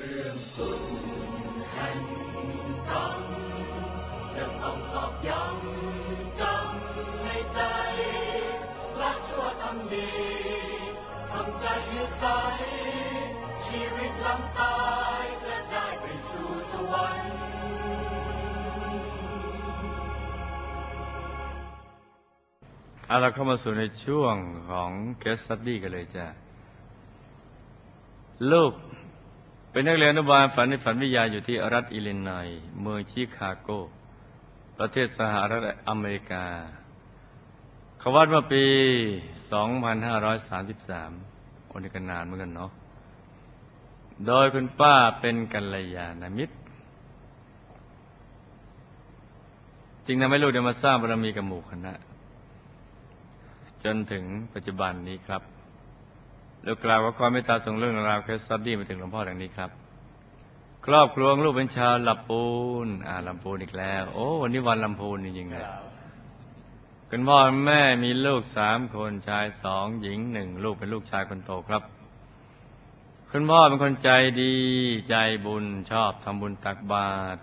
รื่องคุณแห่งกรรมจะต้องตอกย้ำจำในใจรักชั่วทำดีทำใจให้ใสชีวิตหลังตายจะได้ไปสู่สวรรค์เอาเราเข้ามาสู่ในช่วงของ Case Study กันเลยจ้ะลูก เป็นนักเรียนอนุบาลฝันในฝันวิทยาอยู่ที่รัฐอิลลินอยเมืองชิคาโก ประเทศสหรัฐอเมริกาเขาวัดมื่อปี 2533โอนี่ก็นานเหมือนกันเนาะ โดยคุณป้าเป็นกัลยาณมิตร จึงทำให้ลูกได้มาสร้างบารมีกับหมู่คณะ จนถึงปัจจุบันนี้ครับ ลูกกล่าวว่าความเมตตาส่งเรื่องราวเคสตัดดี้มาถึงหลวงพ่อดังนี้ครับ ครอบครัวลูกเป็นชาวลำพูน อ่าลำพูนอีกแล้ว โอ้วันนี้วันลำพูนจริงๆเลยคุณพ่อแม่มีลูกสามคนชายสองหญิงหนึ่งลูกเป็นลูกชายคนโตครับคุณพ่อเป็นคนใจดีใจบุญชอบทำบุญตักบาตร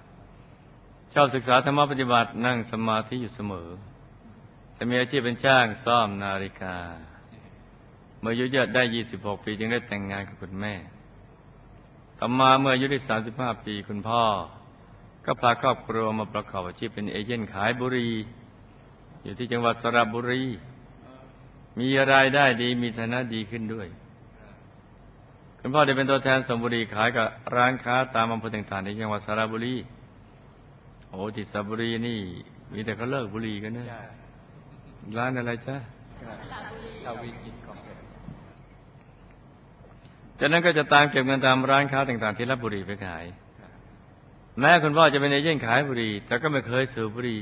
ชอบศึกษาธรรมปฏิบัตินั่งสมาธิอยู่เสมอ จะมีอาชีพเป็นช่างซ่อมนาฬิกา เมื่ออายุเยอะได้ 26 ปีจึงได้แต่งงานกับคุณแม่ต่อมาเมื่ออายุได้ 35 ปีคุณพ่อ ก็พาครอบครัวมาประกอบอาชีพเป็นเอเย่นขายบุหรี่อยู่ที่จังหวัดสระบุรี มีรายได้ดีมีฐานะดีขึ้นด้วย คุณพ่อได้เป็นตัวแทนส่งบุหรี่ขายกับร้านค้าตามอำเภอต่างๆในจังหวัดสระบุรี โอ้ที่สระบุรีนี่มีแต่เขาเลิกบุหรี่กันเนอะร้านอะไรจ๊ะทวีกิจกองเกิด จากนั้นก็จะตามเก็บเงินตามร้านค้าต่างๆที่รับบุหรี่ไปขาย แม้คุณพ่อจะเป็นเอเย่นขายบุหรี่แต่ก็ไม่เคยสูบบุหรี่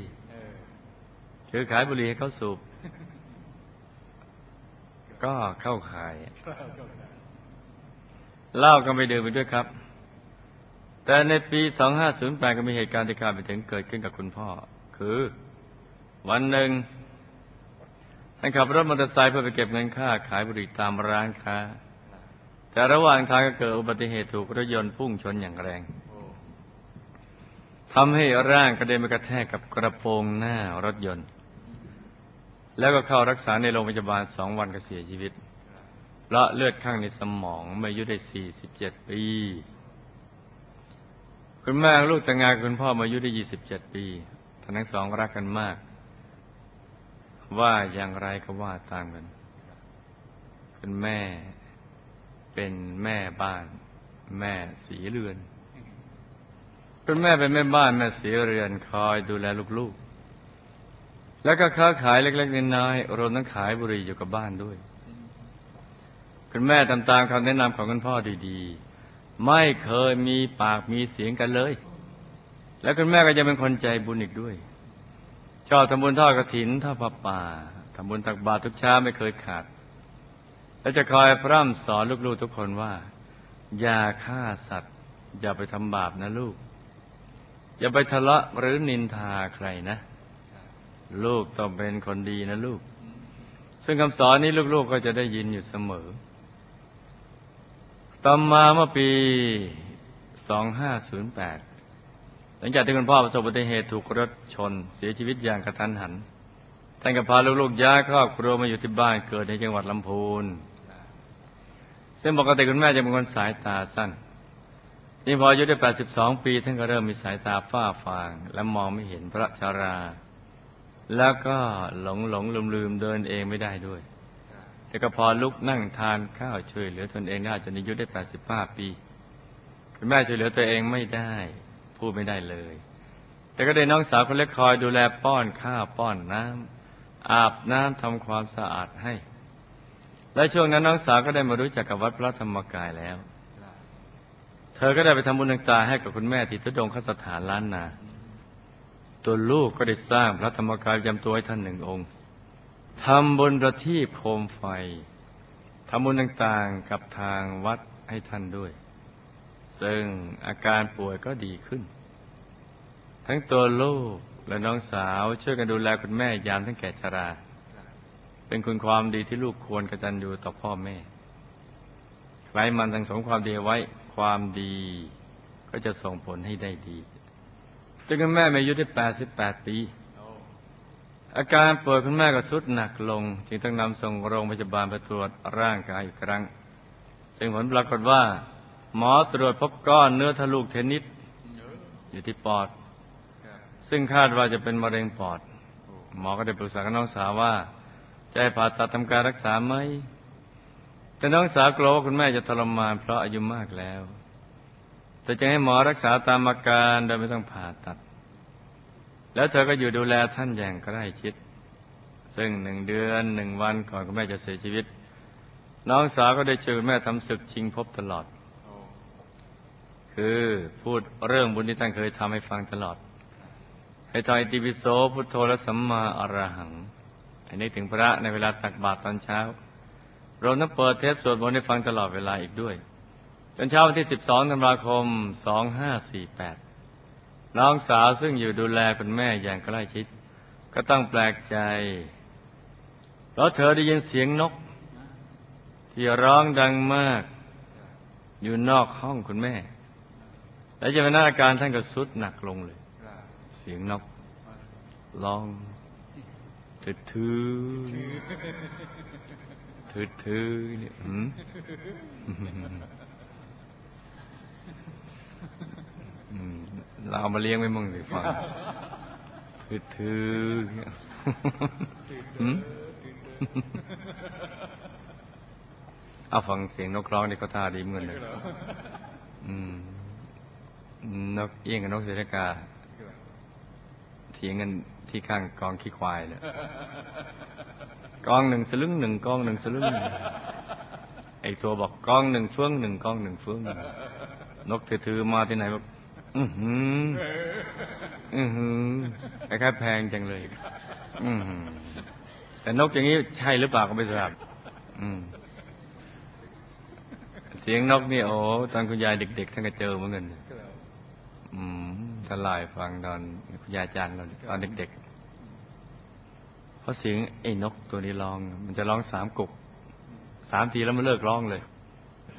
คือขายบุหรี่ให้เขาสูบ ก็เข้าขายเล้าก็ไม่ดื่มไปด้วยครับ แต่ในปี 2508 ก็มีเหตุการณ์ที่คาดไม่ถึงเกิดขึ้นกับคุณพ่อ คือ วันหนึ่งท่านขับรถมอเตอร์ไซค์เพื่อไปเก็บเงินค่าขายบุหรี่ตามร้านค้า แต่ระหว่างทางก็เกิดอุบัติเหตุถูกรถยนต์พุ่งชนอย่างแรงทำให้ร่างกระเด็นไปกระแทกกับกระโปรงหน้ารถยนต์ แล้วก็เข้ารักษาในโรงพยาบาลสองวันก็เสียชีวิตเพราะเลือดข้างในสมองเมื่อายุได้47ปี คุณแม่ลูกแต่งงานคุณพ่อเมื่อายุได้27ปีทั้งทั้งสองรักกันมาก ว่าอย่างไรก็ว่าตามกัน คุณแม่ เป็นแม่บ้าน แม่สีเรือนคุณแม่เป็นแม่บ้านแม่สีเรือนคอยดูแลลูกๆ แล้วก็ค้าขายเล็กๆน้อยๆรวมทั้งขายบุหรี่อยู่กับบ้านด้วย คุณแม่ทำตามคำแนะนำของคุณพ่อดีๆ ไม่เคยมีปากมีเสียงกันเลย แล้วคุณแม่ก็จะเป็นคนใจบุญอีกด้วย ชอบทำบุญทอดกระถินทอดผ้าป่าทำบุญตักบาตรทุกเช้าไม่เคยขาด และจะคอยพร่ำสอนลูกๆทุกคนว่า อย่าฆ่าสัตว์ อย่าไปทำบาปนะลูก อย่าไปทะเลาะหรือนินทาใครนะ ลูกต้องเป็นคนดีนะลูก ซึ่งคำสอนนี้ลูกๆก็จะได้ยินอยู่เสมอต่อมาเมื่อปี 2508 หลังจากที่คุณพ่อประสบอุบัติเหตุถูกรถชน เสียชีวิตอย่างกระทันหัน ท่านก็พาลูกๆย้ายครอบครัวมาอยู่ที่บ้านเกิดในจังหวัดลำพูน ซึ่งปกติคุณแม่จะเป็นคนสายตาสั้นนี่พออายุได้ 82 ปี ท่านก็เริ่มมีสายตาฝ้าฟาง และมองไม่เห็นพระชารา แล้วก็หลงหลงลืมลืมเดินเองไม่ได้ด้วย แต่ก็พอลุกนั่งทานข้าวช่วยเหลือตนเองได้จนอายุได้ 85 ปี คุณแม่ช่วยเหลือตัวเองไม่ได้ พูดไม่ได้เลย แต่ก็ได้น้องสาวคนเล็กคอยดูแลป้อนข้าวป้อนน้ำอาบน้ำทำความสะอาดให้ และช่วงนั้นน้องสาวก็ได้มารู้จักกับวัดพระธรรมกายแล้ว เธอก็ได้ไปทำบุญต่างๆให้กับคุณแม่ที่ทุดงคสถานล้านนา ตัวลูกก็ได้สร้างพระธรรมกายประจำตัวให้ท่านหนึ่งองค์ทำบุญประทีปโคมไฟทำบุญต่างๆกับทางวัดให้ท่านด้วย ซึ่งอาการป่วยก็ดีขึ้น ทั้งตัวลูกและน้องสาวช่วยกันดูแลคุณแม่ยามทั้งแก่ชรา เป็นคุณความดีที่ลูกควรกระตันอยู่ต่อพ่อแม่ใครมันทั้งสองความดีไว้ความดีก็จะส่งผลให้ได้ดีจนคุณแม่มีอายุได้88 ปีโอ้อาการป่วยคุณแม่ก็สุดหนักลง จึงต้องนำส่งโรงพยาบาลไปตรวจร่างกายอีกครั้ง ซึ่งผลปรากฏว่า หมอตรวจพบก้อนเนื้อทะลุเทนนิสอยู่ที่ปอด ซึ่งคาดว่าจะเป็นมะเร็งปอด หมอก็ได้ปรึกษากับน้องสาวว่า จะให้ผ่าตัดทำการรักษาไหมแต่น้องสาวกลัวว่าคุณแม่จะทรมานเพราะอายุมากแล้วแต่จึงให้หมอรักษาตามอาการโดยไม่ต้องผ่าตัด แล้วเธอก็อยู่ดูแลท่านอย่างใกล้ชิด ซึ่งหนึ่งเดือนหนึ่งวันก่อนคุณแม่จะเสียชีวิต น้องสาวก็ได้ช่วยแม่ทำศึกชิงภพตลอดอคือพูดเรื่องบุญที่ท่านเคยทำให้ฟังตลอด ให้ทอยติปิโสพุทโธและสัมมาอรหัง ให้นึกถึงพระในเวลาตักบาตรตอนเช้า เรวมทั้งเปิดเทปสวดมนต์ให้ฟังตลอดเวลาอีกด้วย จนเช้าวันที่ 12ธันวาคม 2548 น้องสาวซึ่งอยู่ดูแลคุณแม่อย่างใกล้ชิด ก็ต้องแปลกใจเพราะเธอได้ยินเสียงนก ที่ร้องดังมาก อยู่นอกห้องคุณแม่ และจะเป็นหน้าอาการท่านก็สุดหนักลงเลย เสียงนกร้อง ถืดถือถืดถือเนี่ยอืมเราเอามาเลี้ยงไว้มั่งสิฟังถืดถือเนี่ยหืมเอาฟังเสียงนกร้องนี่ก็ท่าดีเหมือนเลยอืมนกเอี้ยงกับนกเสรกา เถียงกันที่ข้างกองขี้ควายเนี่ยกองหนึ่งสลึงหนึ่งกองหนึ่งสลึงหนึ่งไอตัวบอกกองหนึ่งเฟืองหนึ่งกองหนึ่งเฟืองหนึ่งนกถือๆมาที่ไหนบอกอือหืออือหือคล้ายๆแพงจังเลย อือหือแต่นกอย่างนี้ใช่หรือเปล่าก็ไม่ทราบอืมเสียงนกนี่โอ้ตอนคุณยายเด็กๆท่านก็เจอเหมือนกันครับอื มทลายฟังตอนคุณยายอาจารย์เราตอนเด็กๆ เพราะเสียงไอ้นกตัวนี้ร้อง มันจะร้องสามกุกสามทีแล้วมันเลิกร้องเลย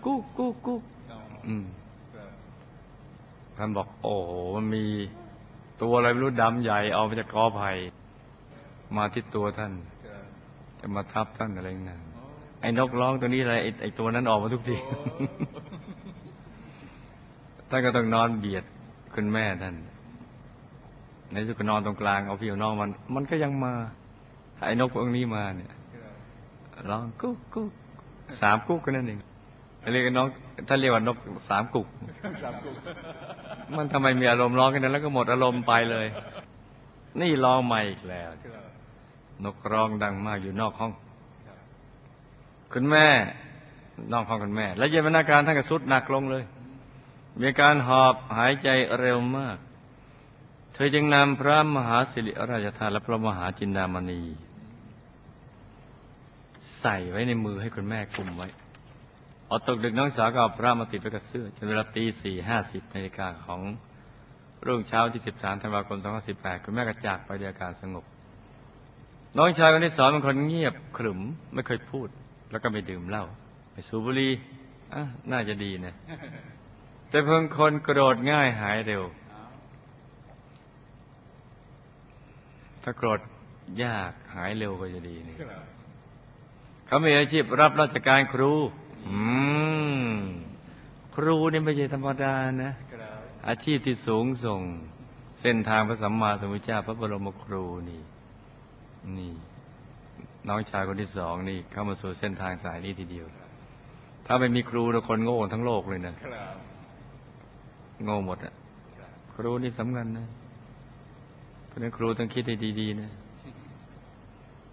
กุ๊กกุ๊กกุ๊กเอาอืมครับท่านบอก โอ้โหมันมีตัวอะไรไม่รู้ดำใหญ่เอามาจากกอไผ่มาที่ตัวท่านครับจะมาทับท่านอะไรนั่นโอ้ไอ้นกร้องตัวนี้อะไรไอ้ไอ้ตัวนั้นออกมาทุกทีโอ้ท่านก็ต้องนอนเบียด คุณแม่ท่านในที่สุดก็นอนตรงกลางเอาพี่เอาน้องมัน มันก็ยังมาไอ้นกพวกนี้มาเนี่ยร้องกุ๊กกุ๊กสามกุ๊กก็นั่นเองเรียกน้องท่าเรียกว่านกสามกุ๊กมันทำไมมีอารมณ์ร้องกันนั้นแล้วก็หมดอารมณ์ไปเลย นี่ร้องใหม่อีกแล้ว นกร้องดังมากอยู่นอกห้อง คุณแม่นอกห้องคุณแม่ และเย็นวันอาการท่านก็สุดหนักลงเลย มีการหอบหายใจเร็วมาก เธอจึงนำพระมหาสิริราชทานและพระมหาจินดามณี ใส่ไว้ในมือให้คุณแม่คุมไว้พอาตกดึกน้องสาวก็เอาพระมาติดไว้กับเสื้อจนเวลาตีสี่ห้าสิบนาฬิกาของรุ่งเช้าที่สิบสามธันวาคมสองพันสิบแปดคุณแม่ก็จากไปด้วยอาการสงบ น้องชายคนที่สองเป็นคนเงียบขรึมไม่เคยพูด แล้วก็ไม่ดื่มเหล้าไม่สูบบุหรี่อะน่าจะดีนะ แต่เพิ่งคนโกรธง่ายหายเร็ว ถ้าโกรธยากหายเร็วก็จะดีนี่เขามีอาชีพรับราชการครู อืม ครูนี่ไม่ใช่ธรรมดานะ อาชีพที่สูงส่ง เส้นทางพระสัมมาสัมพุทธเจ้าพระบรมครูนี่ นี่ น้องชายคนที่สองนี่ เข้ามาสู่เส้นทางสายนี้ทีเดียว ถ้าไม่มีครูนะคนโง่ทั้งโลกเลยนะครับ โง่หมดอะครูนี่สำคัญนะ เพราะนั้นครูต้องคิดให้ดี ๆ นะ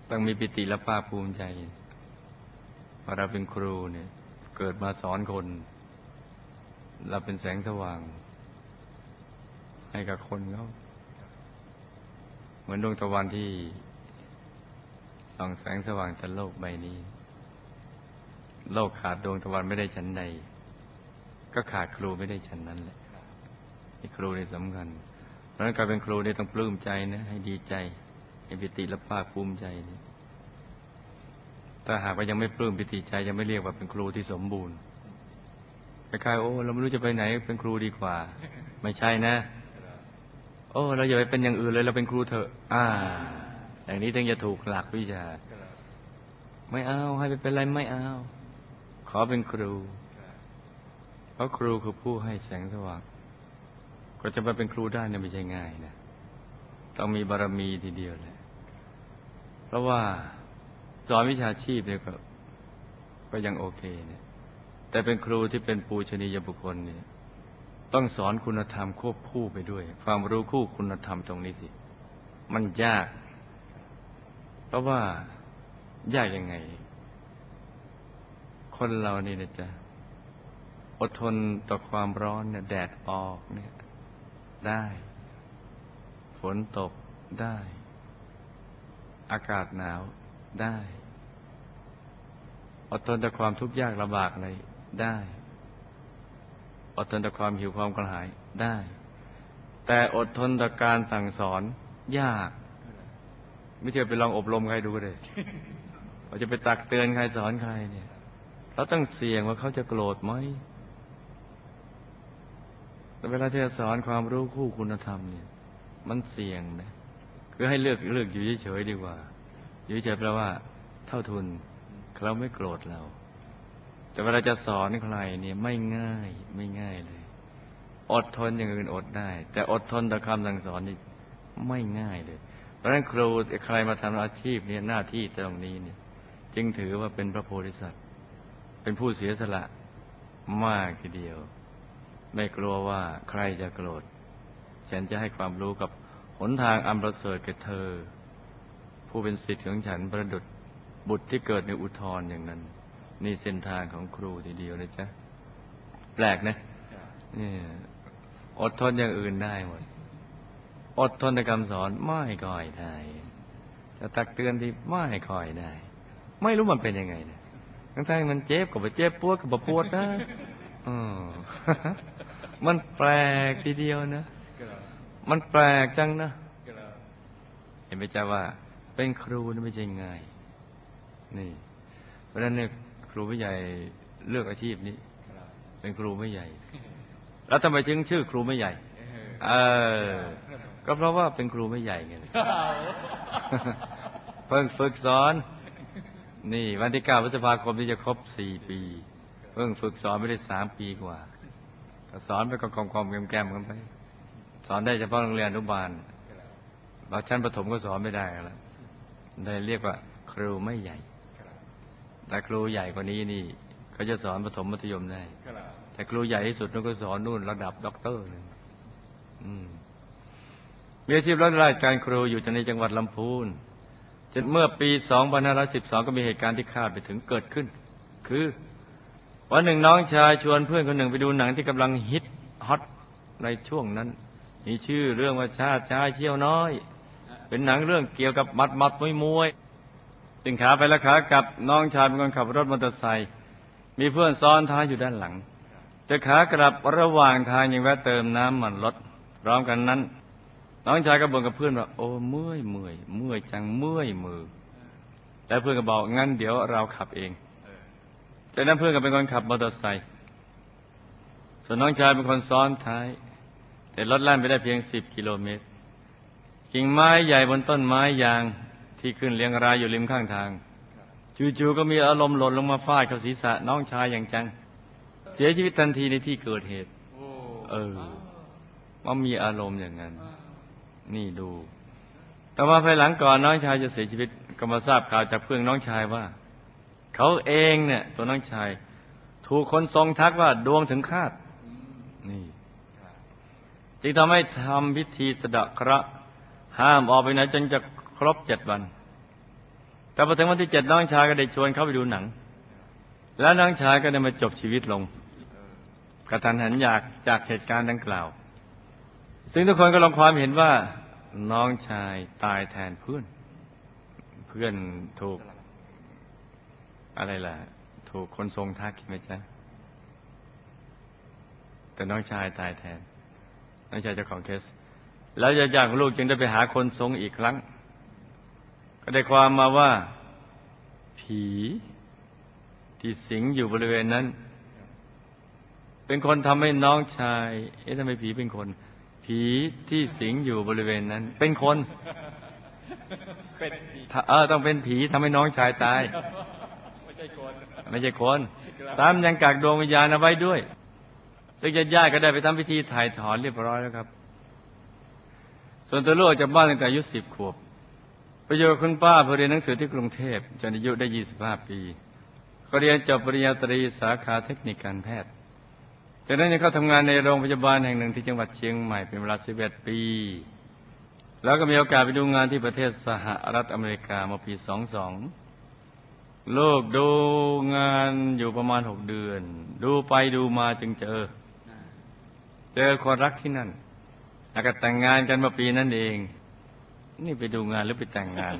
ต้องมีปิติและภาคภูมิใจว่าเราเป็นครูเนี่ย เกิดมาสอนคน เราเป็นแสงสว่าง ให้กับคนเขาเหมือนดวงตะวันที่ส่องแสงสว่างจากโลกใบนี้ โลกขาดดวงตะวันไม่ได้ชั้นใดก็ขาดครูไม่ได้ชั้นนั้นแหละ นี่ครูนี่สำคัญ เพราะนั้นการเป็นครูนี่ต้องปลื้มใจนะ ให้ดีใจ ให้ปิติและภาคภูมิใจนี่ถ้าหากว่ายังไม่ปลื้มปิติใจยังไม่เรียกว่าเป็นครูที่สมบูรณ์คล้ายๆโอ้เราไม่รู้จะไปไหนเป็นครูดีกว่า ไม่ใช่นะ โอ้เราอย่าไปเป็นอย่างอื่นเลยเราเป็นครูเถอะ อ่า อย่างนี้ถึงจะถูกหลักวิชา ไม่เอาให้ไปเป็นอะไรไม่เอา ขอเป็นครู เพราะครูคือผู้ให้แสงสว่าง ก็จะมาเป็นครูได้เนี่ยไม่ใช่ง่ายนะต้องมีบารมีทีเดียวเลยเพราะว่าสอนวิชาชีพเนี่ยก็ก็ยังโอเคเนี่ย แต่เป็นครูที่เป็นปูชนียบุคคลเนี่ย ต้องสอนคุณธรรมควบคู่ไปด้วย ความรู้คู่คุณธรรมตรงนี้สิ มันยาก เพราะว่ายากยังไง คนเรานี่นะจ๊ะอดทนต่อความร้อนเนี่ยแดดออกเนี่ย ได้ ฝนตกได้ อากาศหนาวได้อดทนต่อความทุกข์ยากลำบากอะไรได้อดทนต่อความหิวความกระหายได้ แต่อดทนต่อการสั่งสอนยาก ไม่เชื่อไปลองอบรมใครดูเลยเราจะไปตักเตือนใครสอนใครเนี่ย เราต้องเสี่ยงว่าเขาจะโกรธไหม แต่เวลาที่จะสอนความรู้คู่คุณธรรมเนี่ย มันเสี่ยงนะคือให้เลือกเลือกอยู่เฉยๆดีกว่า อยู่เฉยแปลว่า เท่าทุนเขาไม่โกรธเรา แต่เวลาจะสอนใครเนี่ยไม่ง่ายไม่ง่ายเลย อดทนอย่างอื่นอดได้ แต่อดทนต่อคำสั่งสอนนี่ไม่ง่ายเลย เพราะฉะนั้นครูใครมาทำอาชีพเนี่ยหน้าที่ตรงนี้เนี่ย จึงถือว่าเป็นพระโพธิสัตว์ เป็นผู้เสียสละมากทีเดียว ไม่กลัวว่าใครจะโกรธ ฉันจะให้ความรู้กับหนทางอันประเสริฐแก่เธอ ผู้เป็นสิทธิ์ของฉันประดุดบุตรที่เกิดในอุทธร์อย่างนั้น นี่เส้นทางของครูทีเดียวนะจ๊ะ แปลกนะนี่อดทนอย่างอื่นได้หมด อดทนในคำสอนไม่ก่อยได้จะตักเตือนที่ไม่ค่อยได้ ไม่รู้มันเป็นยังไงนะทั้งที่มันเจ็บกับเจ็บปวดกับปวดนะออ มันแปลกทีเดียวนะ มันแปลกจังนะ เห็นไหมจ๊ะว่า เป็นครูนี่ไม่ใช่ง่าย นี่ เพราะฉะนั้นเนี่ยครูไม่ใหญ่เลือกอาชีพนี้ เป็นครูไม่ใหญ่ แล้วทำไมถึงชื่อครูไม่ใหญ่ เออ ก็เพราะว่าเป็นครูไม่ใหญ่ไงเพิ่งฝึกสอน นี่ วันที่เก้าพฤษภาคมที่จะครบสี่ปี เพิ่งฝึกสอนไม่ได้สามปีกว่าก็ สอนไปก็กองกองแกมๆกันไป สอนได้เฉพาะโรงเรียนอนุบาลเราชั้นประถมก็สอนไม่ได้แล้วได้เรียกว่า ครูไม่ใหญ่แต่ครูใหญ่กว่านี้นี่เขาจะสอนประถมมัธยมได้แต่ครูใหญ่ที่สุดนั่นก็สอนนู่นระดับด็อกเตอร์เลยมมีอาชีพรับราชการครูอยู่ในจังหวัดลำพูนจนเมื่อปี 2512 ก็มีเหตุการณ์ที่คาดไปถึงเกิดขึ้น คือ วันหนึ่งน้องชายชวนเพื่อนคนหนึ่งไปดูหนังที่กำลังฮิตฮอตในช่วงนั้น มีชื่อเรื่องว่าชาติชายเชี่ยวน้อย เป็นหนังเรื่องเกี่ยวกับมัดมัดมวยมวยตึงขาไปและขากับน้องชายเป็นคนขับรถมอเตอร์ไซค์มีเพื่อนซ้อนท้ายอยู่ด้านหลัง จะขากลับระหว่างทางยังแวะเติมน้ำมันรถพร้อมกันนั้น น้องชายก็บ่นกับเพื่อนว่าโอ้เมื่อยเมื่อยเมื่อยจังเมื่อยมือ แล้วเพื่อนก็บอกงั้นเดี๋ยวเราขับเอง จากนั้นเพื่อนก็เป็นคนขับมอเตอร์ไซค์ส่วนน้องชายเป็นคนซ้อนท้าย แต่รถแล่นไปได้เพียงสิบกิโลเมตรกิ่งไม้ใหญ่บนต้นไม้ยางที่ขึ้นเรียงรายอยู่ริมข้างทาง จู่ๆก็มีอารมณ์หล่นลงมาฟาดเข้าศีรษะน้องชายอย่างจัง เสียชีวิตทันทีในที่เกิดเหตุเออว่ามีอารมณ์อย่างนั้น นี่ดู แต่ว่าภายหลังก่อนน้องชายจะเสียชีวิตก็มาทราบข่าวจากเพื่อนน้องชายว่า เขาเองเนี่ยตัวน้องชาย ถูกคนทรงทักว่าดวงถึงคาดนี่จึงทำให้ทำพิธีสะดะเคราะห์ห้ามออกไปไหนจนจะครบเจ็ดวัน แต่พอถึงวันที่เจ็ดน้องชายก็ได้ชวนเขาไปดูหนัง แล้วน้องชายก็ได้มาจบชีวิตลงกระทันหันอยากจากเหตุการณ์ดังกล่าว ซึ่งทุกคนก็ลงความเห็นว่าน้องชายตายแทนเพื่อน เพื่อนถูก อะไรล่ะ ถูกคนทรงทักใช่ไหมจ๊ะ แต่น้องชายตายแทน น้องชายเจ้าของเคส แล้วญาติของลูกจึงได้ไปหาคนทรงอีกครั้ง ก็ได้ความมาว่า ผี ที่สิงอยู่บริเวณนั้น เป็นคนทำให้น้องชาย เอ๊ะทำไมผีเป็นคน ผีที่สิงอยู่บริเวณนั้น เป็นคน เป็นผีถ้าเออต้องเป็นผีทำให้น้องชายตาย ไม่ใช่คนไม่ใช่คนซ้ำยังกักดวงวิญญาณเอาไว้ด้วย ซึ่งญาติญาติก็ได้ไปทำพิธีถ่ายถอนเรียบร้อยแล้วครับ ส่วนตัวลูกออกจากบ้านตั้งแต่อายุสิบขวบไปอยู่กับคุณป้าเพื่อเรียนหนังสือที่กรุงเทพจนอายุได้25ปีก็เรียนจบปริญญาตรีสาขาเทคนิคการแพทย์จากนั้นยังเข้าทำงานในโรงพยาบาลแห่งหนึ่งที่จังหวัดเชียงใหม่เป็นเวลา11ปี แล้วก็มีโอกาสไปดูงานที่ประเทศสหรัฐอเมริกาเมื่อปี22 ลูกดูงานอยู่ประมาณ6เดือน ดูไปดูมาจึงเจอ เจอคนรักที่นั่นแล้วก็แต่งงานกันเมื่อปีนั้นเอง นี่ไปดูงานหรือไปแต่งงาน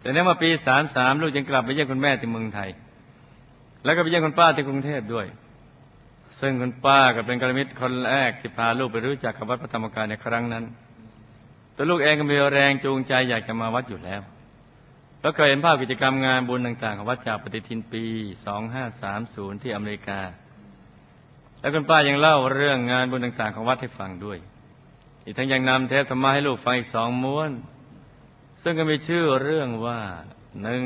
แต่นั้นมาปีสามสามลูกจึงกลับไปเยี่ยมคุณแม่ที่เมืองไทย แล้วก็ไปเยี่ยมคุณป้าที่กรุงเทพด้วย ซึ่งคุณป้าก็เป็นกัลมิตรคนแรกที่พาลูกไปรู้จักกับวัดพระธรรมกายในครั้งนั้นตัวลูกเองก็มีแรงจูงใจอยากจะมาวัดอยู่แล้ว แล้วเคยเห็นภาพกิจกรรมงานบุญต่างๆ ของวัดจากปฏิทินปี 2530 ที่อเมริกา แล้วคุณป้ายังเล่าเรื่องงานบุญต่างๆ ของวัดให้ฟังด้วย อีกทั้งยังนำเทปธรรมะให้ลูกฟังอีกสองม้วน ซึ่งก็มีชื่อเรื่องว่าหนึ่ง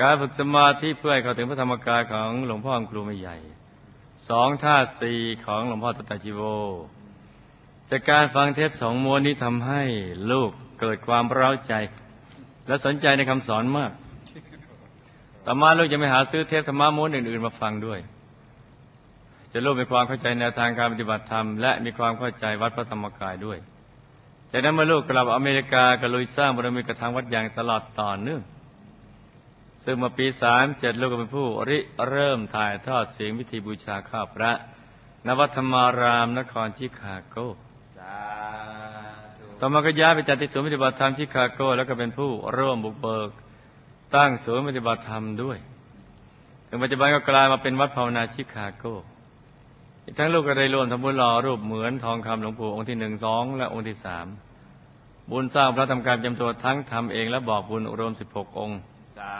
การฝึกสมาธิเพื่อให้เข้าถึงพระธรรมกายของหลวงพ่อครูไม่ใหญ่สองท่าสี่ของหลวงพ่อตตาจิโวจากการฟังเทปสองม้วนนี้ทำให้ลูกเกิดความเร้าใจ และสนใจในคำสอนมาก ต่อมาลูกจะไปหาซื้อเทปธรรมะม้วนอื่น ๆ มาฟังด้วย จะลูกมีความเข้าใจแนวทางการปฏิบัติธรรม และมีความเข้าใจวัดพระธรรมกายด้วย จากนั้นเมื่อลูกกลับอเมริกากลุยสร้างบารมีกระทางวัดอย่างตลอดต่อเนื่อง ซึ่งมาปีสามเจ็ดลูกก็เป็นผู้ริเริ่มถ่ายทอดเสียงพิธีบูชาข้าพระนวัธรรมารามนครชิคาโก ต่อมาก็ย้ายไปจัดที่ศูนย์ปฏิบัติธรรมชิคาโก แล้วก็เป็นผู้ร่วมบุกเบิก ตั้งศูนย์ปฏิบัติธรรมด้วย ถึงปัจจุบันก็กลายมาเป็นวัดภาวนาชิคาโก อีกทั้งลูกก็ได้ร่วมทำบุญหล่อรูปเหมือนทองคำหลวงปู่องค์ที่หนึ่งสองและองค์ที่สามบุญสร้างพระทำการจำตัวทั้งทำเองและบอกบุญรวมสิบหกองค์สา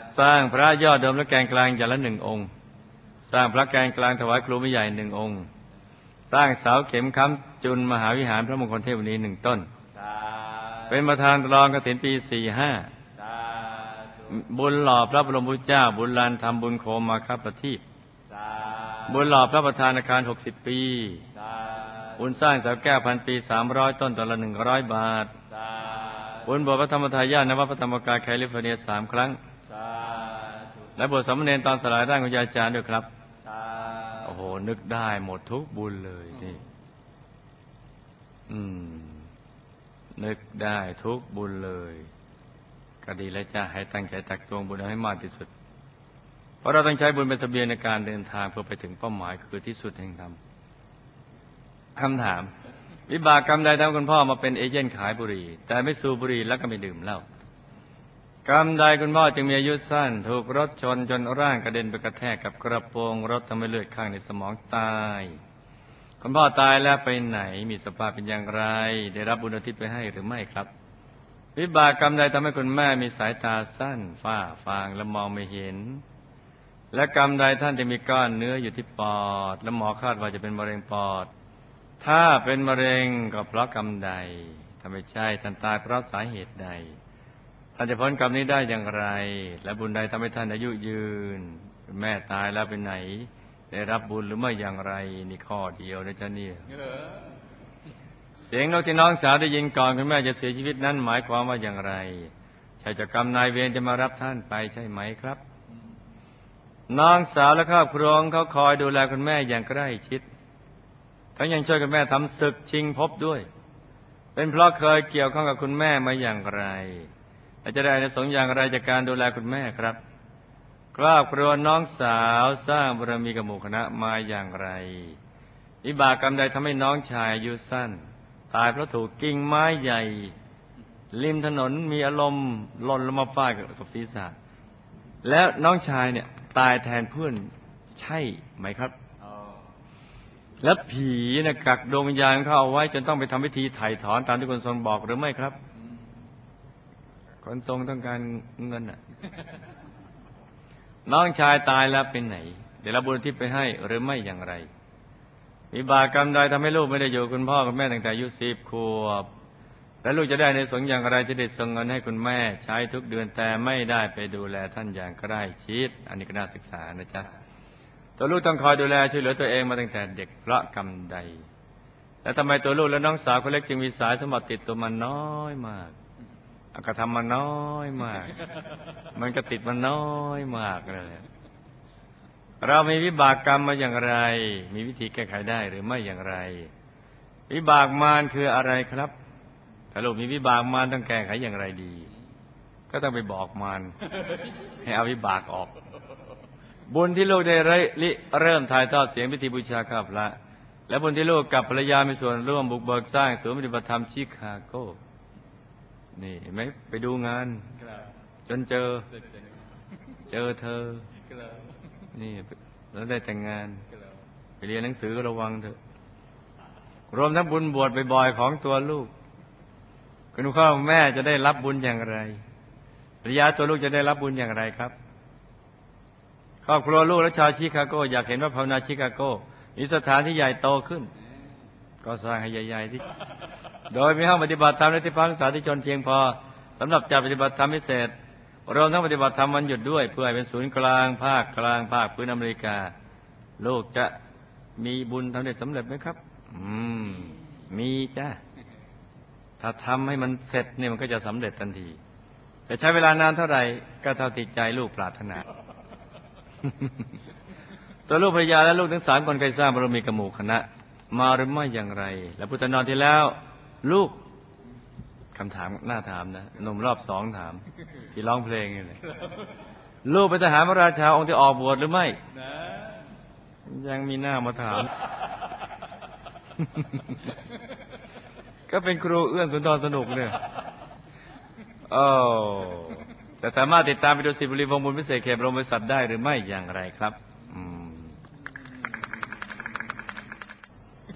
ธุสร้างพระยอดเดิมและแกนกลางอย่างละหนึ่งองค์ สร้างพระแกนกลางถวายครูไม่ใหญ่หนึ่งองค์ สร้างเสาเข็มค้ำจุนมหาวิหารพระมงคลเทพนีหนึ่งต้นสาธุเป็นประธานรองกฐินปีสี่ห้าสาธุบุญหล่อพระบรมพุทธเจ้า บุญลานทำบุญโคมมาครับประทีปสาธุบุญหล่อพระประธานอาคารหกสิบปีสาธุบุญสร้างเสาแก้วพันปีสามร้อยต้นต่อละหนึ่งร้อยบาทสาธุบุญบวชพระธรรมทายาทนวัดพระธรรมกายแคลิฟอร์เนียสามครั้งสาธุและบวชสามเณรตอนสลายร่างของยายจารย์ด้วยครับสาธุโอ้โห นึกได้หมดทุกบุญเลยนี่อืม นึกได้ทุกบุญเลย ก็ดีแล้วจ้าให้ตั้งใจตักตวงบุญเอาให้มากที่สุด เพราะเราต้องใช้บุญเป็นเสบียงในการเดินทางเพื่อไปถึงเป้าหมายคือที่สุดแห่งธรรมคำถาม วิบากกรรมใดทำให้คุณพ่อมาเป็นเอเจนต์ขายบุหรี่ แต่ไม่สูบบุหรี่แล้วก็ไม่ดื่มเหล้า กรรมใดคุณพ่อจึงมีอายุสั้น ถูกรถชนจนร่างกระเด็นไปกระแทกกับกระโปรงรถทำให้เลือดข้างในสมองตาย คุณพ่อตายแล้วไปไหนมีสภาพเป็นอย่างไร ได้รับบุญอุทิศไปให้หรือไม่ครับ วิบากกรรมใดทำให้คุณแม่มีสายตาสั้นฝ้าฟางและมองไม่เห็น และกรรมใดท่านจะมีก้อนเนื้ออยู่ที่ปอด และหมอคาดว่าจะเป็นมะเร็งปอด ถ้าเป็นมะเร็งก็เพราะกรรมใดถ้าไม่ใช่ท่านตายเพราะสาเหตุใด ท่านจะพ้นกรรมนี้ได้อย่างไร และบุญใดทำให้ท่านอายุยืน แม่ตายแล้วไปไหน ได้รับบุญหรือไม่อย่างไร นี่ข้อเดียวนะจ๊ะเนี่ยเสียงนกที่น้องสาวได้ยินก่อนคุณแม่จะเสียชีวิตนั้นหมายความว่าอย่างไรช่เจะกกรรมนายเวรจะมารับท่านไปใช่ไหมครับ น้องสาวและครอบครัวงเขาคอยดูแลคุณแม่อย่างใกล้ชิดทั้งยังช่วยคุณแม่ทำศึกชิงภพด้วย เป็นเพราะเคยเกี่ยวข้องกับคุณแม่มาอย่างไร และจะได้ในสงอย่างไรจากการดูแลคุณแม่ครับ ครอบครัวน้องสาวสร้างบารมีกับหมู่คณะมาอย่างไรวิบากกรรมใดทำให้น้องชายอายุสั้น ตายเพราะถูกกิ่งไม้ใหญ่ ริมถนนมีอารมณ์หล่นลงมาฟาดกับศีรษะ แล้วน้องชายเนี่ยตายแทนเพื่อนใช่ไหมครับแล้วผีนะกักดวงวิญญาณเขาเอาไว้จนต้องไปทำพิธีไถ่ถอนตามที่คนทรงบอกหรือไม่ครับ คนทรงต้องการเงินน่ะ น้องชายตายแล้วเป็นไหนได้รับบุญที่ไปให้หรือไม่อย่างไร มีบาปกรรมใดทำให้ลูกไม่ได้อยู่คุณพ่อคุณแม่ตั้งแต่อายุสิบขวบ และลูกจะได้ในสงอย่างไรที่ได้ส่งเงินให้คุณแม่ใช้ทุกเดือนแต่ไม่ได้ไปดูแลท่านอย่างใกล้ชิด อันนี้ก็น่าศึกษานะจ๊ะตัวลูกต้องคอยดูแลช่วยเหลือตัวเองมาตั้งแต่เด็กเพราะกรรมใด แล้วทำไมตัวลูกและน้องสาวคนเล็กจึงมีสายสมบัติติดตัวมันน้อยมาก กระทำมันน้อยมาก มันก็ติดมันน้อยมากเลยเรามีวิบากกรรมมาอย่างไร มีวิธีแก้ไขได้หรือไม่อย่างไร วิบากมารคืออะไรครับถ้าลูกมีวิบากมารต้องแก้ไขอย่างไรดี ก็ต้องไปบอกมารให้เอาวิบากออก บุญที่ลูกได้เริ่มเริ่มถ่ายทอดเสียงพิธีบูชาข้าพระและบุญที่ลูกกับภรรยามีส่วนร่วมบุกเบิกสร้างศูนย์ปฏิบัติธรรมชิคาโก นี่เห็นไหมไปดูงาน จนเจอ เจอเธอ นี่แล้วได้แต่งงาน ไปเรียนหนังสือก็ระวังเถอะ รวมทั้งบุญบวชบ่อยๆของตัวลูก คุณพ่อแม่จะได้รับบุญอย่างไรภรรยาตัวลูกจะได้รับบุญอย่างไรครับ ครอบครัวลูกและชาวชิคาโก อยากเห็นว่าภาวนาชิคาโกมีสถานที่ใหญ่โตขึ้น ก็สร้างให้ใหญ่ๆที่โดยมีห้องปฏิบัติธรรมและที่พักสาธิชนเพียงพอสำหรับจัดปฏิบัติธรรมพิเศษรวมทั้งปฏิบัติธรรมวันหยุดด้วย เพื่อให้เป็นศูนย์กลางภาคกลางภาคพื้นอเมริกา โลกจะมีบุญทำได้สำเร็จไหมครับ อืม มีจ้าถ้าทำให้มันเสร็จเนี่ยมันก็จะสำเร็จทันที แต่ใช้เวลานานเท่าไหร่ ก็เท่าติดใจลูกปรารถนา ตัวลูกภรรยาและลูกทั้งสามคนเคยสร้างบารมีกบหมู่คณะ มาหรือไม่อย่างไร และพุทธนอนที่แล้ว ลูกคำถามน่าถามนะหนุ่มรอบสองถาม ที่ร้องเพลงนี่เลยลูกเป็นทหารพระราชาองค์ที่ออกบวชหรือไม่ยังมีหน้ามาถาม ก็เป็นครูเอื้อนสุนทรสนุกเนี่ยโอ้แต่สามารถติดตามไปดูสิบรีวงบุญพิเศษเขตบรมบริษัทได้หรือไม่อย่างไรครับ อืม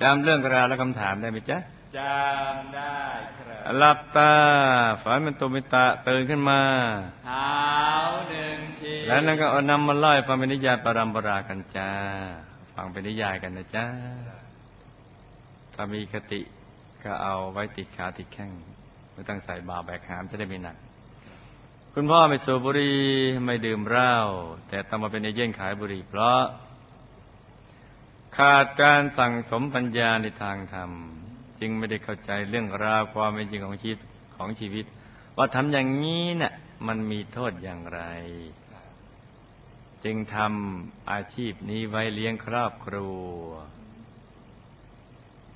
จำเรื่องราวและคำถามได้ไหมจ๊ะจำได้ครับหลับตาฝันเป็นตุมิตะตื่นขึ้นมาเท้าหนึ่งทีแล้วนั่นก็เอานำมาไล่าให้ฟังเป็นนิยายปรำปรากันจ้าฟังเป็นนิยายกันนะจ้าถ้ามีคติก็เอาไว้ติดขาติดแข้งไม่ต้องใส่บาแบกหามจะได้ไม่หนัก คุณพ่อไม่สูบบุหรี่ไม่ดื่มเหล้าแต่ต้องมาเป็นเอเย่นขายบุหรี่เพราะ ขาดการสั่งสมปัญญาในทางธรรม จึงไม่ได้เข้าใจเรื่องราวความเป็นจริงของชีวิตของชีวิต ว่าทำอย่างนี้น่ะมันมีโทษอย่างไร จึงทำอาชีพนี้ไว้เลี้ยงครอบครัว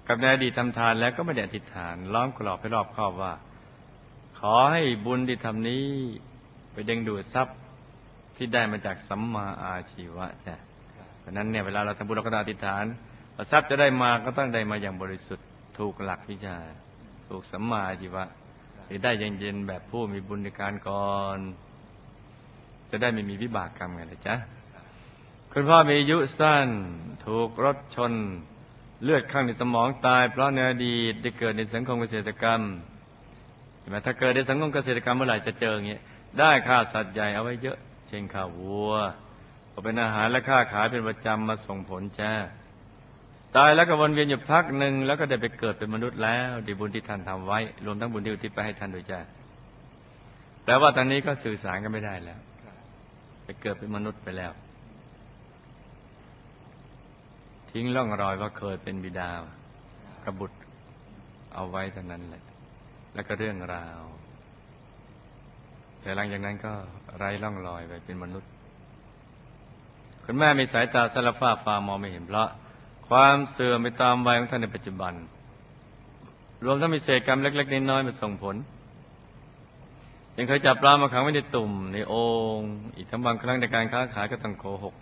กับในอดีตทำทานแล้วก็ไม่ได้อธิษฐาน ล้อมกรอบให้รอบครอบว่า ขอให้บุญที่ทำนี้ ไปดึงดูดทรัพย์ที่ได้มาจากสัมมาอาชีวะจ้ะ เพราะนั้นเนี่ยเวลาเราทำบุญเราก็ต้องอธิษฐานว่าทรัพย์จะได้มาก็ต้องได้มาอย่างบริสุทธิ์ถูกหลักวิชา ถูกสัมมาชีวะหรือได้เย็นๆแบบผู้มีบุญในการก่อน จะได้ไม่มีวิบากกรรมไงนะจ๊ะคุณพ่อมีอายุสั้น ถูกรถชน เลือดข้างในสมองตาย เพราะในอดีตได้เกิดในสังคมเกษตรกรรมเห็นไหมถ้าเกิดในสังคมเกษตรกรรมเมื่อไหร่จะเจออย่างเงี้ยได้ฆ่าสัตว์ใหญ่เอาไว้เยอะ เช่นฆ่าววัว อาเป็นอาหารและค่าขายเป็นประจำมาส่งผลจ้าตายแล้วก็วนเวียนอยู่พักหนึ่งแล้วก็ได้ไปเกิดเป็นมนุษย์แล้วดีบุญที่ท่านทำไว้ รวมทั้งบุญที่อุทิศไปให้ท่านด้วยจ้าแต่ว่าตอนนี้ก็สื่อสารกันไม่ได้แล้วไปเกิดเป็นมนุษย์ไปแล้ว ทิ้งร่องรอยว่าเคยเป็นบิดากระบุตรเอาไว้เท่านั้นแหละ แล้วก็เรื่องราว แต่หลังจากนั้นก็ไร้ร่องรอยไปเป็นมนุษย์ คุณแม่มีสายตาสารฟ้าฟามองไม่เห็นเพราะความเสื่อมไปตามวัยของท่านในปัจจุบัน รวมทั้งมีเศษกรรมเล็ก ๆน้อยๆมาส่งผลยังเคยจับปลามาขังไว้ในตุ่มในโอ่งอีกทั้งบางครั้งในการค้าขายก็ต้องโกหก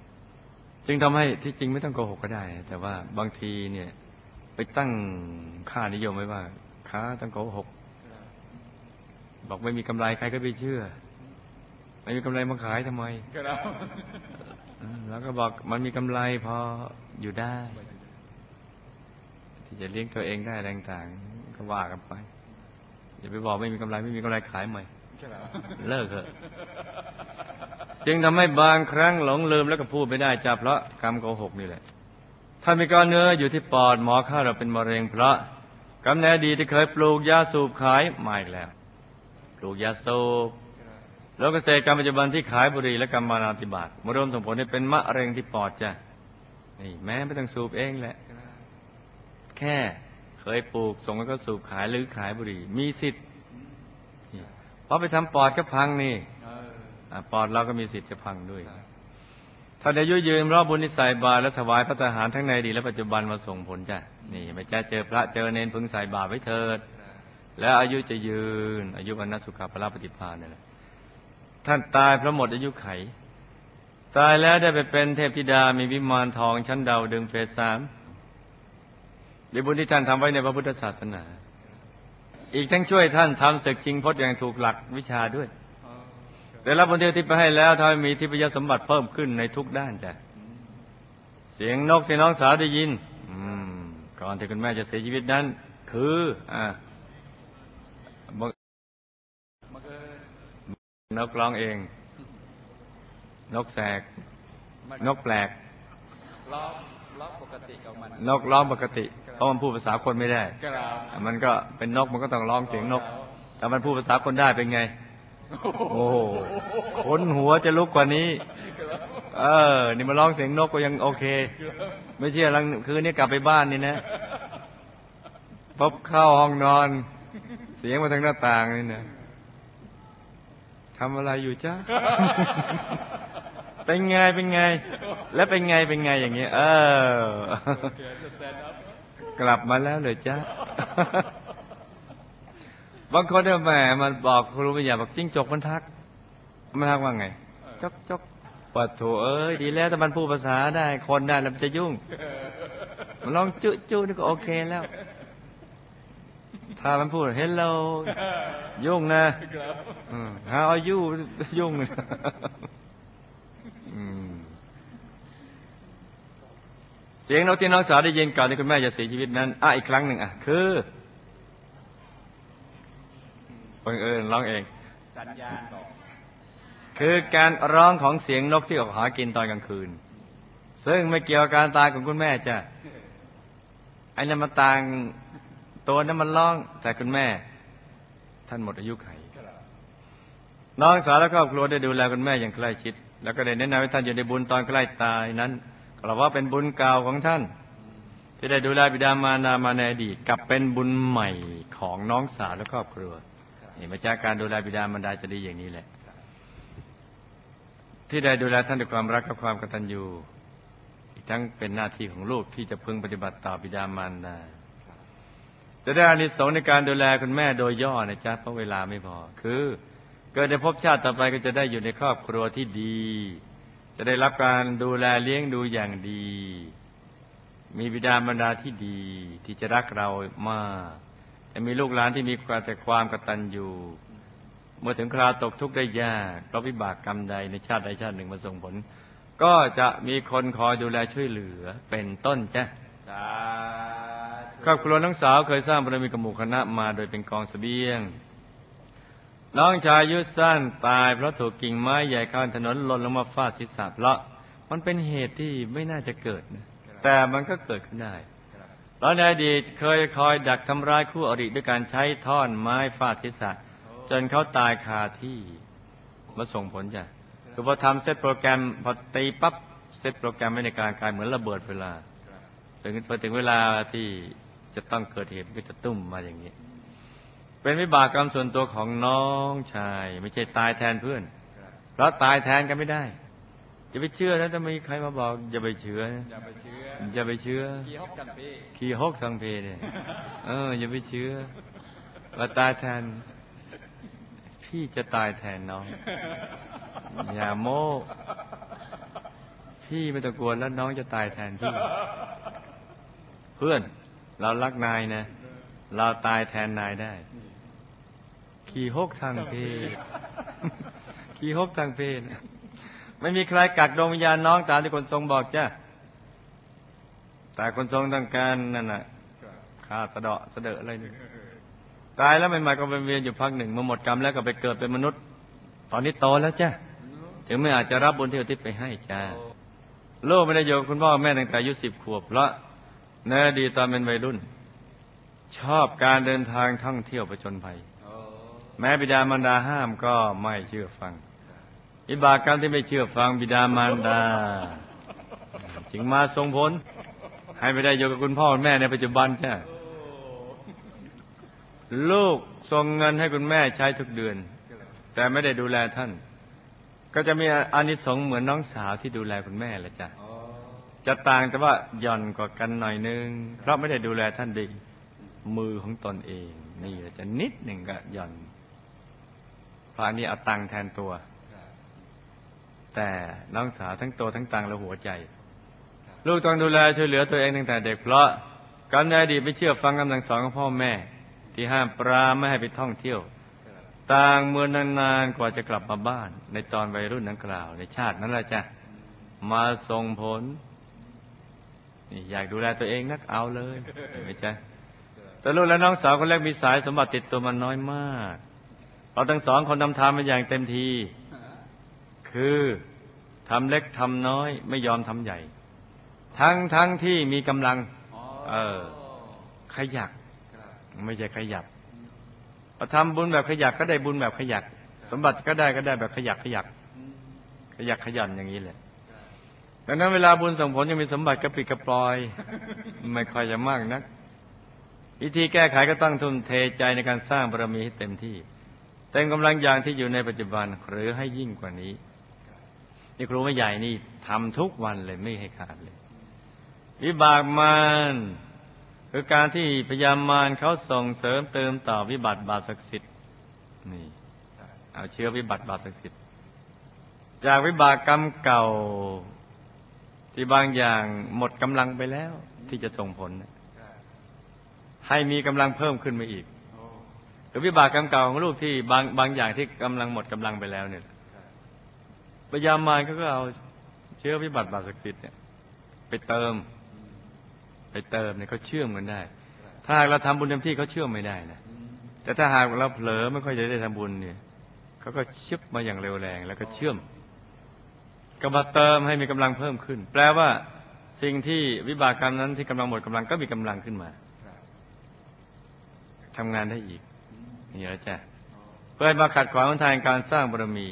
จึงทำให้ที่จริงไม่ต้องโกหกก็ได้ แต่ว่าบางทีเนี่ย ไปตั้งค่านิยมไว้ว่า ค้าต้องโกหก บอกไม่มีกำไรใครก็ไปเชื่อ ไม่มีกำไรมาขายทำไมครับอืมแล้วก็บอกมันมีกำไรพออยู่ได้ ที่จะเลี้ยงตัวเองได้อะไรต่างๆก็ว่ากันไปอย่าไปบอกไม่มีกำไรไม่มีกำไรขายใหม่เลิกเถอะจึงทำให้บางครั้งหลงลืมแล้วก็พูดไม่ได้จ้าเพราะกรรมโกหกนี่แหละถ้ามีก้อนเนื้ออยู่ที่ปอดหมอคาดเราเป็นมะเร็งเพราะกำเนิดดีที่เคยปลูกยาสูบขายมาอีกแล้ว ปลูกยาสูบ แล้วเกษตรกรรมปัจจุบันที่ขายบุหรี่และกรรมานาธิบาตมารวมส่งผลให้เป็นมะเร็งที่ปอดจ้ะนี่แม้ไม่ต้องสูบเองแหละ แค่เคยปลูกส่งแล้วก็สูบขายหรือขายบุหรี่ มีสิทธิ์เพราะไปทำปอดก็พังนี่ปอดเราก็มีสิทธิ์จะพังด้วยถ้าได้ยุยืนรอบบุญนิสัยบาตรและถวายพระทหารทั้งในดีและปัจจุบันมาส่งผลจ้ะนี่ไม่ใช่เจอพระเจอเนนพึงใส่บาตรไว้เถิด แล้วอายุจะยืน อายุวันนสุขภาพปฏิภาณนี่แหละ ท่านตายเพราะหมดอายุไข ตายแล้วได้ไปเป็นเทพธิดามีวิมานทองชั้นดาวดึงเฟสสามในบุญที่ท่านทำไว้ในพระพุทธศาสนา อีกทั้งช่วยท่านทำศึกชิงพจน์อย่างถูกหลักวิชาด้วยได้รับบนเทวทิพย์ไปให้แล้วทำให้มีทิพยสมบัติเพิ่มขึ้นในทุกด้านจ้ะเสียงนกที่น้องสาวได้ยินอืมก่อนที่คุณแม่จะเสียชีวิตนั้น คือ อ่า นกร้องเอง นกแสกมันนกแปลกล้อล้อปกติของมัน นกร้องปกติ เพราะมันพูดภาษาคนไม่ได้กระมันก็เป็นนกมันก็ต้องร้องเสียงนก แต่มันพูดภาษาคนได้เป็นไง โอ้โหขนหัวจะลุกกว่านี้ เออ นี่มาร้องเสียงนกก็ยังโอเค ไม่เชื่อลังคืนนี้กลับไปบ้านนี่นะพบเข้าห้องนอน เสียงมาทางหน้าต่างนี่นะ ทำอะไรอยู่จ้าเป็นไงเป็นไง แล้วเป็นไงเป็นไงอย่างเงี้ยเออขน stand up กลับมาแล้วเลยจ้าบางคนเนี่ยแหมมันบอกครูปัญญาบอกจิ้งจกมันทัก มันทักว่าไงจกจกปัดโถเอ้ยดีแล้วถ้ามันพูดภาษาได้คนได้แล้วมันจะยุ่ง มันลองจุจุนี่ก็โอเคแล้ว ถ้ามันพูด hello ยุ่งนะอืม how are you ยุ่งอืมเสียงนกที่น้องสาวได้ยินก่อนที่คุณแม่จะเสียชีวิตนั้นอะอีกครั้งหนึ่งอะ คือบังเอิญร้องเอง สัญญาณบอกคือการร้องของเสียงนกที่ออกหากินตอนกลางคืน ซึ่งไม่เกี่ยวกับการตายของคุณแม่จ้ะไอ้นั่นมันต่าง ตัวนั้นมันร้อง แต่คุณแม่ ท่านหมดอายุไขน้องสาวและครอบครัวได้ดูแลคุณแม่อย่างใกล้ชิด แล้วก็ได้แนะนำให้ท่านอยู่ในบุญตอนใกล้ตายนั้นกล่าวว่าเป็นบุญเก่าของท่าน ที่ได้ดูแลบิดามารดามาในอดีตกับเป็นบุญใหม่ของน้องสาวและครอบครัวนี่มาจากการดูแลบิดามารดาจะดีอย่างนี้แหละ ที่ได้ดูแลท่านด้วยความรักกับความกตัญญูอีกทั้งเป็นหน้าที่ของลูกที่จะพึงปฏิบัติต่อบิดามารดา จะได้อานิสงส์ในการดูแลคุณแม่โดยย่อนะจ๊ะเพราะเวลาไม่พอ คือเกิดในภพชาติต่อไปก็จะได้อยู่ในครอบครัวที่ดี จะได้รับการดูแลเลี้ยงดูอย่างดี มีบิดามารดาที่ดี ที่จะรักเรามากจะมีลูกหลานที่มีความแต่ความกตัญญูเมื่อถึงคราวตกทุกข์ได้ยากเพราะวิบากกรรมใดในชาติใดชาติหนึ่งมาส่งผล ก็จะมีคนคอยดูแลช่วยเหลือเป็นต้นจ้ะสา ครอบครัวน้องสาวเคยสร้างบารมีกับหมู่คณะมาโดยเป็นกองเสบียง น้องชายยุสั้นตายเพราะถูกกิ่งไม้ใหญ่ข้างถนนหล่นลงมาฟาดศีรษะเพราะมันเป็นเหตุที่ไม่น่าจะเกิดนะแต่มันก็เกิดขึ้นได้เพราะในอดีตเคยคอยดักทำร้ายคู่อริด้วยการใช้ท่อนไม้ฟาดศีรษะ จนเขาตายคาที่มาส่งผลจ้ะคือพอทำเซตโปรแกรมพอตีปั๊บเซตโปรแกรมไว้ในการกายเหมือนระเบิดเวลาถึงพอถึงเวลาที่ จะต้องเกิดเหตุมันก็จะตุ้มมาอย่างนี้ เป็นวิบากกรรมส่วนตัวของน้องชาย ไม่ใช่ตายแทนเพื่อน เพราะตายแทนกันไม่ได้อย่าไปเชื่อนะถ้ามีใครมาบอกอย่าไปเชื่อนะอย่าไปเชื่ออย่าไปเชื่อกี่ฮอกกันพี่ขี่ฮกทางเพเนี่ยเอออย่าไปเชื่อว่าตายแทน พี่จะตายแทนน้องอย่าโม้พี่ไม่ต้องกลัวแล้วน้องจะตายแทนพี่ เพื่อน เรารักนายนะ เราตายแทนนายได้ ขี่ฮกทางเพศขี่ฮกทางเพนะไม่มีใครกักดวงวิญญาณน้องตามที่คนทรงบอกจ้ะแต่คนทรงต้องการนั่นน่ะข้าสะเดาะเสดอะอะไรนี่ตายแล้วใหม่ๆก็เป็นเวียนอยู่พักหนึ่งมาหมดกรรมแล้วก็ไปเกิดเป็นมนุษย์ ตอนนี้โตแล้วจ้ะถึงไม่อาจจะรับบุญที่อุทิศไปให้จ้าลูกไม่ได้อยู่กับคุณพ่อแม่ตั้งแต่อายุสิบขวบเพราะ ในอดีตตอนเป็นวัยรุ่น ชอบการเดินทางท่องเที่ยวประจนภัย แม้บิดามารดาห้ามก็ไม่เชื่อฟังอิบากรรมที่ไม่เชื่อฟังบิดามารดา จึงมาส่งผล ให้ไม่ได้อยู่กับคุณพ่อคุณแม่ในปัจจุบันใช่ลูกส่งเงินให้คุณแม่ใช้ทุกเดือน แต่ไม่ได้ดูแลท่าน ก็จะมีอานิสงส์เหมือนน้องสาวที่ดูแลคุณแม่และจ้ะ จะต่างแต่ว่าหย่อนกว่ากันหน่อยนึง เพราะไม่ได้ดูแลท่านดี มือของตนเอง นี่จะนิดหนึ่งก็หย่อนพระนี้เอาตังแทนตัว แต่น้องสาวทั้งตัวทั้งตังและหัวใจ ลูกต้องดูแลช่วยเหลือตัวเองตั้งแต่เด็กเพราะการในอดีตไม่เชื่อฟังคำสั่งสอนของพ่อแม่ ที่ห้ามปรามไม่ให้ไปท่องเที่ยวครับต่างเมื่อนานๆกว่าจะกลับมาบ้าน ในตอนวัยรุ่นดังกล่าว ในชาตินั้นแหละจ้ะมาส่งผล นี่อยากดูแลตัวเองนักเอาเลยไหมจ๊ะแต่ลูกและน้องสาวคนแรกมีสายสมบัติติดตัวมันน้อยมาก เราทั้งสองคนทำทานมาอย่างเต็มที คือทำเล็กทำน้อย ไม่ยอมทำใหญ่ ทั้งทั้งที่มีกำลัง เออ ขยัก ไม่ใช่ขยับพอทำบุญแบบขยักก็ได้บุญแบบขยัก สมบัติก็ได้ก็ได้แบบขยักขยัก ขยักขยันอย่างนี้แหละ ดังนั้นเวลาบุญส่งผลยังมีสมบัติกระปิดกระปลอย ไม่ค่อยจะมากนัก วิธีแก้ไขก็ต้องทุ่มเทใจในการสร้างบารมีให้เต็มที่ เต็มกำลังอย่างที่อยู่ในปัจจุบันหรือให้ยิ่งกว่านี้นี่ครูไม่ใหญ่นี่ทำทุกวันเลยไม่ให้ขาดเลย วิบากมารคือการที่พยายามมารเขาส่งเสริมเติมต่อวิบัติบาปศักดิ์สิทธิ์นี่ เอาเชื้อวิบัติบาปศักดิ์สิทธิ์จากวิบากกรรมเก่า ที่บางอย่างหมดกำลังไปแล้ว ที่จะส่งผล ให้มีกำลังเพิ่มขึ้นมาอีกอ้หรือวิบากกรรมเก่าของลูกที่บางบางอย่างที่กำลังหมดกำลังไปแล้วเนี่ยพยามารเขาก็เอาเชื้อวิบัติบาปศักดิ์สิทธิ์เนี่ยไปเติม ไปเติมเนี่ยเขาเชื่อมกันได้ ถ้าหากเราทำบุญเต็มที่เขาเชื่อมไม่ได้นะแต่ถ้าหากเราเผลอไม่ค่อยจะได้ทำบุญเนี่ยเขาก็ชึบมาอย่างเร็วแรง แล้วก็เชื่อม ก็มาเติมให้มีกำลังเพิ่มขึ้น แปลว่าสิ่งที่วิบากกรรมนั้นที่กำลังหมดกำลังก็มีกำลังขึ้นมาครับทำงานได้อีกนี่แหละจ้ะเพื่อมาขัดขวางหนทางการสร้างบารมี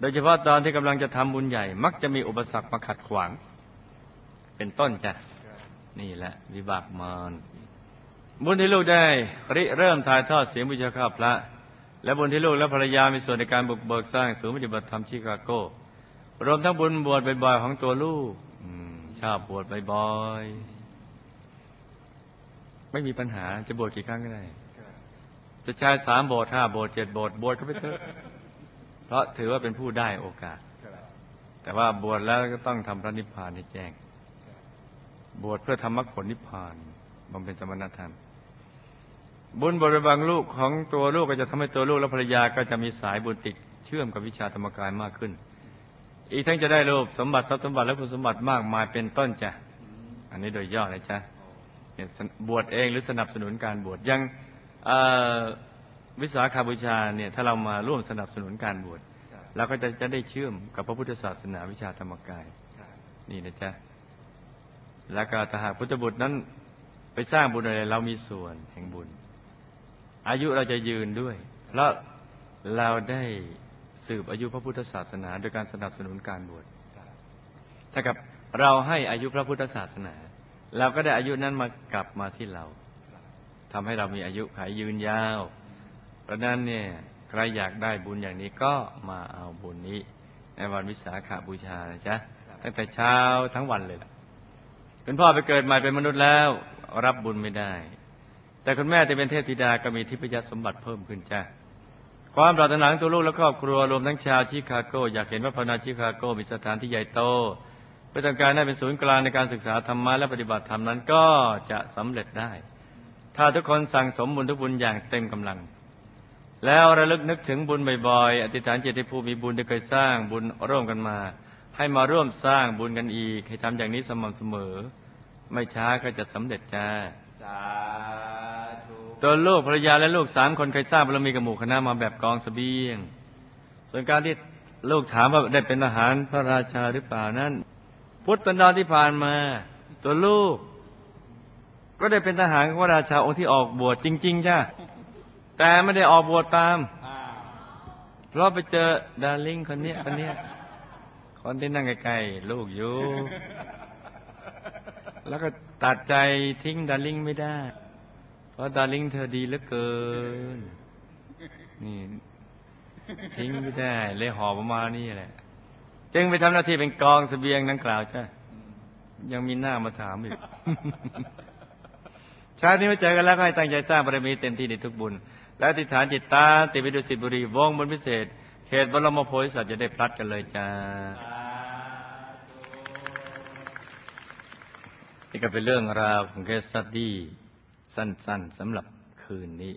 โดยเฉพาะตอนที่กำลังจะทำบุญใหญ่ มักจะมีอุปสรรคมาขัดขวาง เป็นต้นจ้ะนี่แหละ วิบากมารบุญที่ลูกได้ริเริ่มถ่ายทอดเสียงบูชาข้าพระ และบุญที่ลูกและภรรยามีส่วนในการบุกเบิกสร้างศูนย์ปฏิบัติธรรมชิคาโก รวมทั้งบุญบวชบ่อยๆของตัวลูกชอบบวชบ่อยๆไม่มีปัญหาจะบวชกี่ครั้งก็ได้ จะใช้สามโบสถ์ห้าโบสถ์เจ็ดโบสถ์บวชก็ไปเถอะเพราะถือว่าเป็นผู้ได้โอกาส แต่ว่าบวชแล้วก็ต้องทำพระนิพพานให้แจ้งบบวชเพื่อทำมรรคผลนิพพานบำเพ็ญสมณธรรมบุญบริบังลูกของตัวลูกก็จะทำให้ตัวลูกและภรรยาก็จะมีสายบุญติดเชื่อมกับวิชาธรรมกายมากขึ้น อีกทั้งจะได้รูปสมบัติทรัพย์สมบัติและคุณสมบัติมากมายเป็นต้นจ้ะอืมอันนี้โดยย่อเลยจ้ะโอ้เนี่ยบวชเองหรือสนับสนุนการบวชยังเอ่อวิสาขาบูชาเนี่ยถ้าเรามาร่วมสนับสนุนการบวชครับเราก็จะจะได้เชื่อมกับพระพุทธศาสนาวิชาธรรมกายครับนี่นะจ๊ะแล้วก็ถ้าหากพุทธบุตรนั้นไปสร้างบุญอะไรเรามีส่วนแห่งบุญ อายุเราจะยืนด้วย แล้วเราได้ สืบอายุพระพุทธศาสนา โดยการสนับสนุนการบวชครับถ้ากับเราให้อายุพระพุทธศาสนา เราก็ได้อายุนั้นมากลับมาที่เราครับทำให้เรามีอายุขายยืนยาว เพราะฉะนั้นเนี่ยใครอยากได้บุญอย่างนี้ก็มาเอาบุญนี้ ในวันวิสาขาบูชานะจ๊ะตั้งแต่เช้าทั้งวันเลยล่ะคุณพ่อไปเกิดใหม่เป็นมนุษย์แล้ว รับบุญไม่ได้ แต่คุณแม่ที่เป็นเทพธิดาก็มีทิพยสมบัติเพิ่มขึ้นจ้ะ ความปรารถนาของตัวลูกและครอบครัวรวมทั้งชาวชิคาโก อยากเห็นว่าพนาชิคาโกมีสถานที่ใหญ่โตเพื่อต้องการให้เป็นศูนย์กลางในการศึกษาธรรมะและปฏิบัติธรรมนั้นก็จะสำเร็จได้ ถ้าทุกคนสั่งสมบุญทุกบุญอย่างเต็มกำลัง แล้วระลึกนึกถึงบุญบ่อยๆอธิษฐานจิตให้ผู้มีบุญที่เคยสร้างบุญร่วมกันมา ให้มาร่วมสร้างบุญกันอีกให้ทำอย่างนี้สม่ำเสมอ ไม่ช้าก็จะสำเร็จจ้าสา ธุตัวลูกภรรยาและลูกสามคนเคยทราบบารมีกับหมู่คณะมาแบบกองเสบียง ส่วนการที่ลูกถามว่าได้เป็นทหารพระราชาหรือเปล่านั้น พุทธันดรที่ผ่านมา ตัวลูก ก็ได้เป็นทหารพระราชาองค์ที่ออกบวชจริง ๆ จ้ะ แต่ไม่ได้ออกบวชตาม เพราะไปเจอ darling คนเนี้ยคนเนี้ยคนที่นั่งใกล้ๆลูกอยู่ แล้วก็ตัดใจทิ้ง darling ไม่ได้ เพราะ darling เธอดีเหลือเกิน นี่ ทิ้งไม่ได้เลยหอบออกมานี่แหละ จึงไปทำหน้าที่เป็นกองเสบียงดังกล่าวจ้ะยังมีหน้ามาถามอีกชาตินี้มาเจอกันแล้วก็ให้ตั้งใจสร้างบารมีเต็มที่ในทุกบุญ และอธิษฐานจิตตามติดไปดุสิตบุรีวงบุญพิเศษ เขตบรมโพธิสัตว์จะได้พลัดกันเลยจ้าสาธุนี่ก็เป็นเรื่องราวของ case study สั้นๆสำหรับคืนนี้